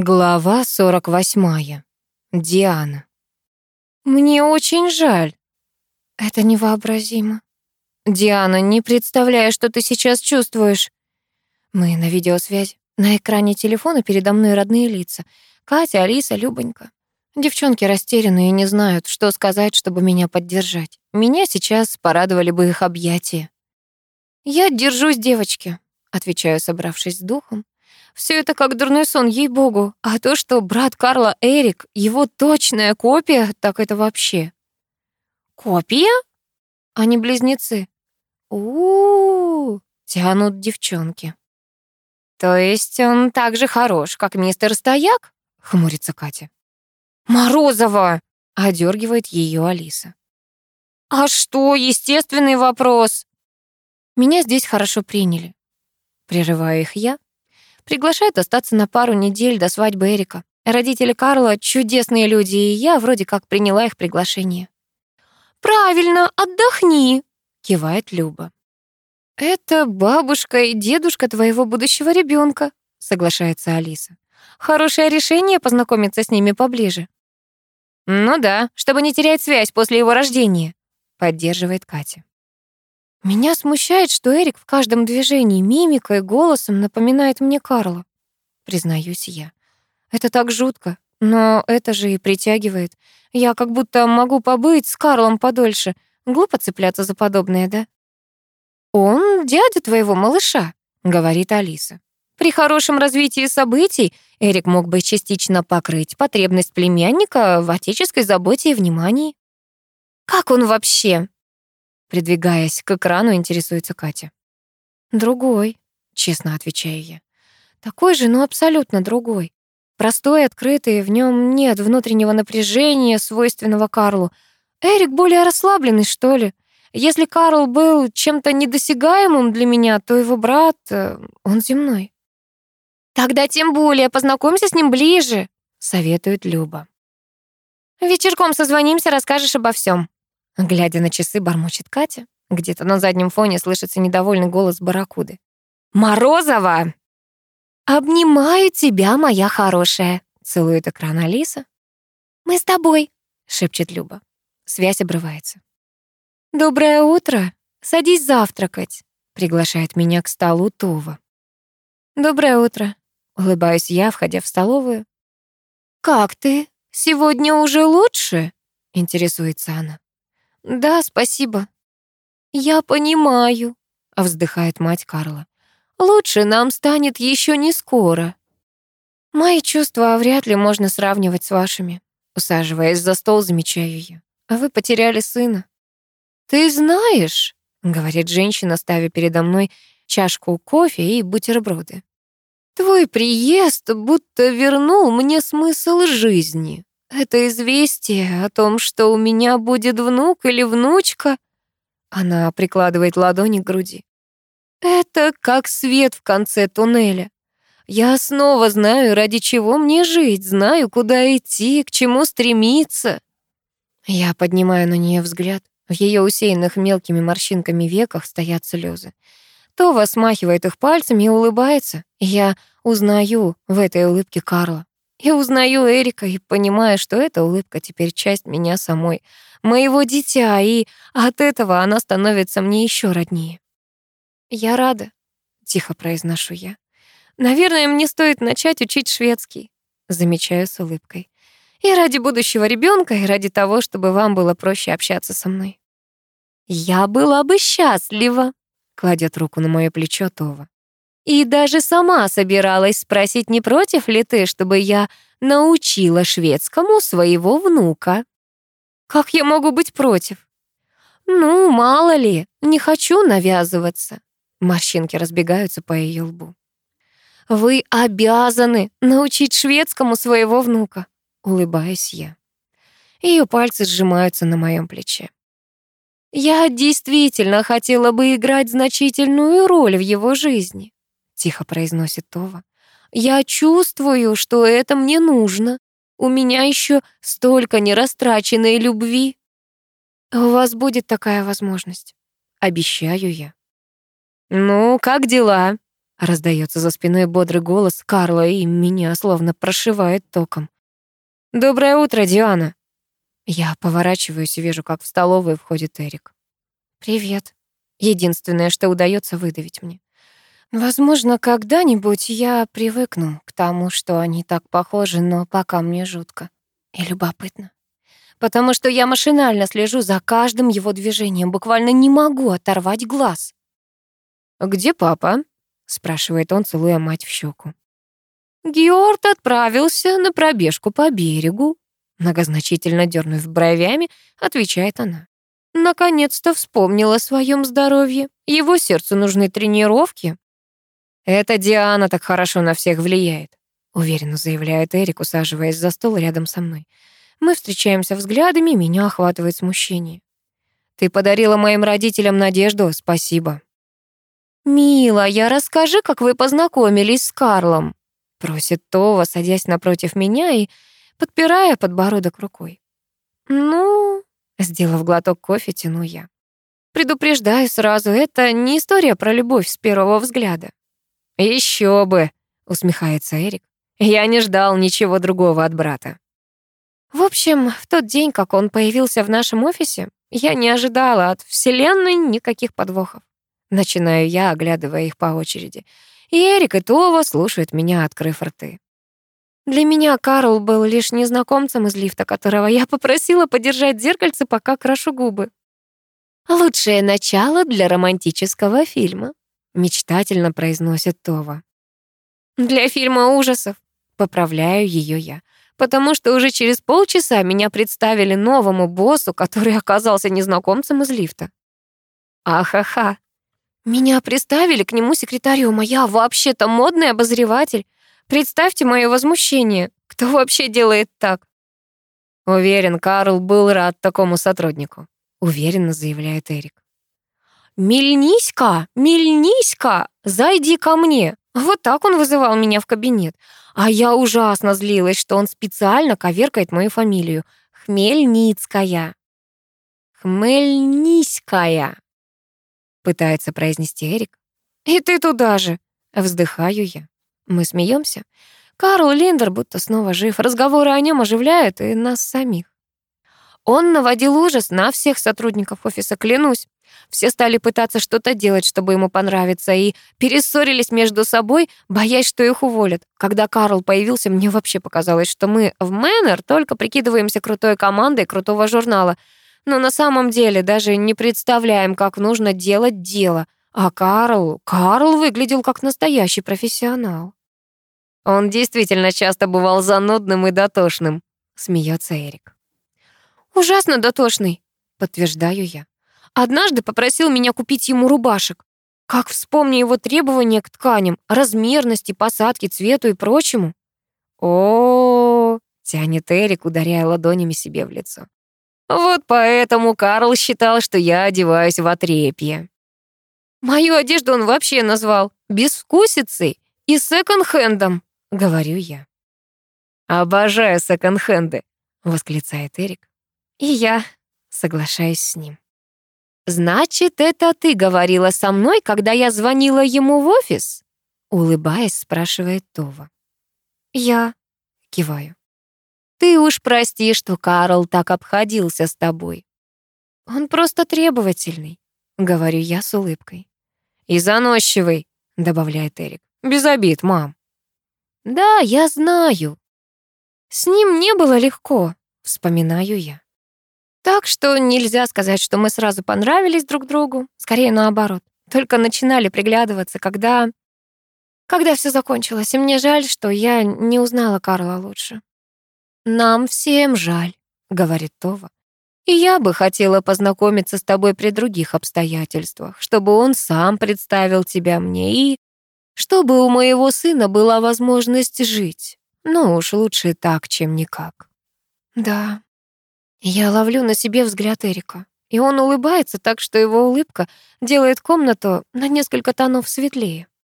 Глава 48. Диана. Мне очень жаль. Это невообразимо. Диана, не представляю, что ты сейчас чувствуешь. Мы на видеосвязи. На экране телефона передо мной родные лица. Катя, Алиса, Любонька. Девчонки растеряны и не знают, что сказать, чтобы меня поддержать. Меня сейчас порадовали бы их объятия. «Я держусь, девочки», — отвечаю, собравшись с духом. Все это как дурной сон, ей-богу. А то, что брат Карла Эрик, его точная копия, так это вообще. Копия? Они близнецы. У, -у, тянут девчонки. То есть он так же хорош, как мистер Стояк? Хмурится Катя. Морозова! Одергивает ее Алиса. А что, естественный вопрос? Меня здесь хорошо приняли. Прерываю их я, Приглашают остаться на пару недель до свадьбы Эрика. Родители Карла — чудесные люди, и я вроде как приняла их приглашение. «Правильно, отдохни», — кивает Люба. «Это бабушка и дедушка твоего будущего ребенка, соглашается Алиса. «Хорошее решение познакомиться с ними поближе». «Ну да, чтобы не терять связь после его рождения», — поддерживает Катя. Меня смущает, что Эрик в каждом движении, мимикой, голосом напоминает мне Карла. Признаюсь я. Это так жутко, но это же и притягивает. Я как будто могу побыть с Карлом подольше. Глупо цепляться за подобное, да? «Он дядя твоего малыша», — говорит Алиса. При хорошем развитии событий Эрик мог бы частично покрыть потребность племянника в отеческой заботе и внимании. «Как он вообще?» Придвигаясь к экрану, интересуется Катя. «Другой», — честно отвечаю я. «Такой же, но абсолютно другой. Простой, открытый, в нем нет внутреннего напряжения, свойственного Карлу. Эрик более расслабленный, что ли. Если Карл был чем-то недосягаемым для меня, то его брат, э, он земной». «Тогда тем более познакомься с ним ближе», — советует Люба. «Вечерком созвонимся, расскажешь обо всем. Глядя на часы, бормочет Катя. Где-то на заднем фоне слышится недовольный голос барракуды. «Морозова!» «Обнимаю тебя, моя хорошая!» Целует экран Алиса. «Мы с тобой!» Шепчет Люба. Связь обрывается. «Доброе утро! Садись завтракать!» Приглашает меня к столу Това. «Доброе утро!» Улыбаюсь я, входя в столовую. «Как ты? Сегодня уже лучше?» Интересуется она. «Да, спасибо». «Я понимаю», — вздыхает мать Карла. «Лучше нам станет еще не скоро». «Мои чувства вряд ли можно сравнивать с вашими», усаживаясь за стол, замечаю я. «А вы потеряли сына». «Ты знаешь», — говорит женщина, ставя передо мной чашку кофе и бутерброды. «Твой приезд будто вернул мне смысл жизни». Это известие о том, что у меня будет внук или внучка. Она прикладывает ладони к груди. Это как свет в конце туннеля. Я снова знаю, ради чего мне жить, знаю, куда идти, к чему стремиться. Я поднимаю на нее взгляд. В ее усеянных мелкими морщинками веках стоят слезы. Това смахивает их пальцами и улыбается. Я узнаю в этой улыбке Карла. И узнаю Эрика и понимаю, что эта улыбка теперь часть меня самой, моего дитя, и от этого она становится мне еще роднее. «Я рада», — тихо произношу я. «Наверное, мне стоит начать учить шведский», — замечаю с улыбкой. «И ради будущего ребенка, и ради того, чтобы вам было проще общаться со мной». «Я была бы счастлива», — кладет руку на мое плечо Това. И даже сама собиралась спросить, не против ли ты, чтобы я научила шведскому своего внука. Как я могу быть против? Ну, мало ли, не хочу навязываться. Морщинки разбегаются по ее лбу. Вы обязаны научить шведскому своего внука, улыбаюсь я. Ее пальцы сжимаются на моем плече. Я действительно хотела бы играть значительную роль в его жизни тихо произносит Това. Я чувствую, что это мне нужно. У меня еще столько нерастраченной любви. У вас будет такая возможность. Обещаю я. Ну, как дела? Раздается за спиной бодрый голос Карла, и меня словно прошивает током. «Доброе утро, Диана!» Я поворачиваюсь и вижу, как в столовую входит Эрик. «Привет». Единственное, что удается выдавить мне. Возможно, когда-нибудь я привыкну к тому, что они так похожи, но пока мне жутко и любопытно. Потому что я машинально слежу за каждым его движением, буквально не могу оторвать глаз. «Где папа?» — спрашивает он, целуя мать в щеку. Георг отправился на пробежку по берегу. Многозначительно дернув бровями, отвечает она. Наконец-то вспомнила о своем здоровье. Его сердцу нужны тренировки. Это Диана так хорошо на всех влияет, уверенно заявляет Эрик, усаживаясь за стол рядом со мной. Мы встречаемся взглядами, меня охватывает смущение. Ты подарила моим родителям надежду, спасибо. «Милая, расскажи, как вы познакомились с Карлом», просит Това, садясь напротив меня и подпирая подбородок рукой. «Ну...» — сделав глоток кофе, тяну я. «Предупреждаю сразу, это не история про любовь с первого взгляда». Еще бы!» — усмехается Эрик. «Я не ждал ничего другого от брата». В общем, в тот день, как он появился в нашем офисе, я не ожидала от Вселенной никаких подвохов. Начинаю я, оглядывая их по очереди. И Эрик и Това слушают меня, открыв рты. Для меня Карл был лишь незнакомцем из лифта, которого я попросила подержать зеркальце, пока крашу губы. Лучшее начало для романтического фильма, мечтательно произносит Това. Для фильма ужасов, поправляю ее я, потому что уже через полчаса меня представили новому боссу, который оказался незнакомцем из лифта. Ахаха. Меня приставили к нему секретарем, а я вообще-то модный обозреватель. Представьте мое возмущение. Кто вообще делает так? Уверен, Карл был рад такому сотруднику, уверенно заявляет Эрик. «Мельниська, Мельниська, зайди ко мне!» Вот так он вызывал меня в кабинет. А я ужасно злилась, что он специально коверкает мою фамилию. Хмельницкая. Хмельницкая. Пытается произнести Эрик. И ты туда же. Вздыхаю я. Мы смеемся. Карл Линдер будто снова жив. Разговоры о нем оживляют и нас самих. Он наводил ужас на всех сотрудников офиса, клянусь. Все стали пытаться что-то делать, чтобы ему понравиться, и перессорились между собой, боясь, что их уволят. Когда Карл появился, мне вообще показалось, что мы в Мэннер только прикидываемся крутой командой крутого журнала, но на самом деле даже не представляем, как нужно делать дело. А Карл, Карл выглядел как настоящий профессионал. Он действительно часто бывал занудным и дотошным, смеется Эрик. Ужасно дотошный, подтверждаю я. Однажды попросил меня купить ему рубашек. Как вспомню его требования к тканям, размерности, посадке, цвету и прочему. О, -о, -о тянет Эрик, ударяя ладонями себе в лицо. Вот поэтому Карл считал, что я одеваюсь в отрепье. Мою одежду он вообще назвал безвкусицей и секонд-хендом, говорю я. Обожаю секонд-хенды, восклицает Эрик. И я соглашаюсь с ним. «Значит, это ты говорила со мной, когда я звонила ему в офис?» Улыбаясь, спрашивает Това. «Я...» — киваю. «Ты уж прости, что Карл так обходился с тобой. Он просто требовательный», — говорю я с улыбкой. «И заносчивый», — добавляет Эрик. «Без обид, мам». «Да, я знаю. С ним не было легко», — вспоминаю я. Так что нельзя сказать, что мы сразу понравились друг другу. Скорее наоборот. Только начинали приглядываться, когда... Когда все закончилось. И мне жаль, что я не узнала Карла лучше. «Нам всем жаль», — говорит Това. «И я бы хотела познакомиться с тобой при других обстоятельствах, чтобы он сам представил тебя мне и чтобы у моего сына была возможность жить. Ну уж лучше так, чем никак». «Да», я ловлю на себе взгляд Эрика, и он улыбается так, что его улыбка делает комнату на несколько тонов светлее.